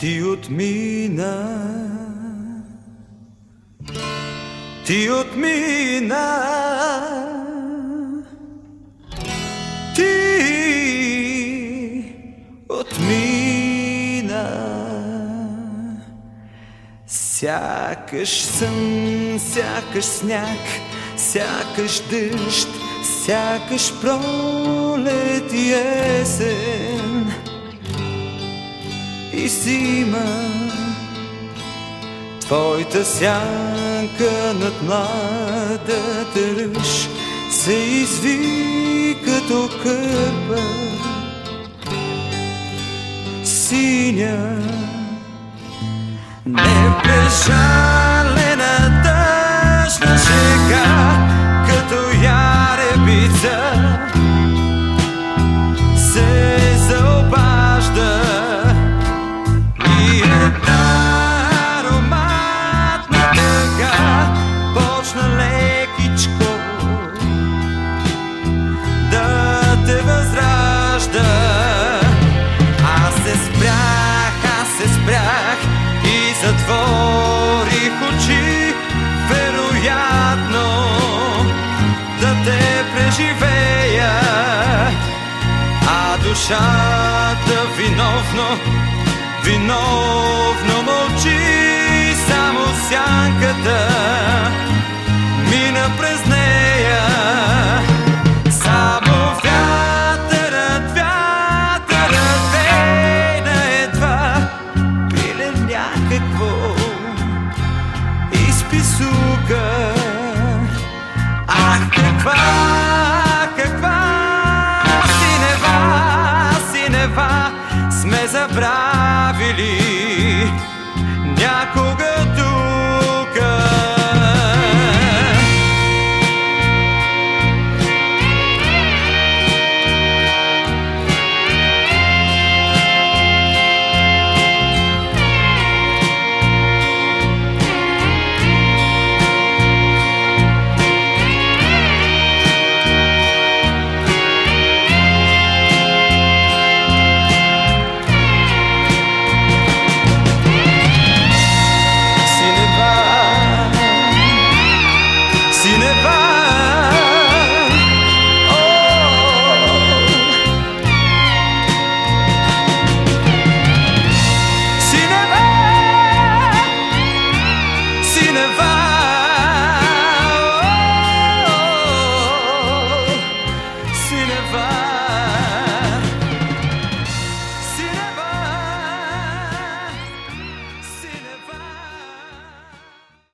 Ти отмина. Ти отмина. Ти отмина. Сякаш сън, сякаш сняг Сякаш дъжд, сякаш пролет и есен и зима Твоята сянка над младата ръж се изви като кърпа. Синя Непрежалена дъжна шега като яребица се заобажда душата виновно, виновно мълчи, само сянката мина през нея. Само вятърът, вятърът вейна едва пиле някакво изписука. Ах, каква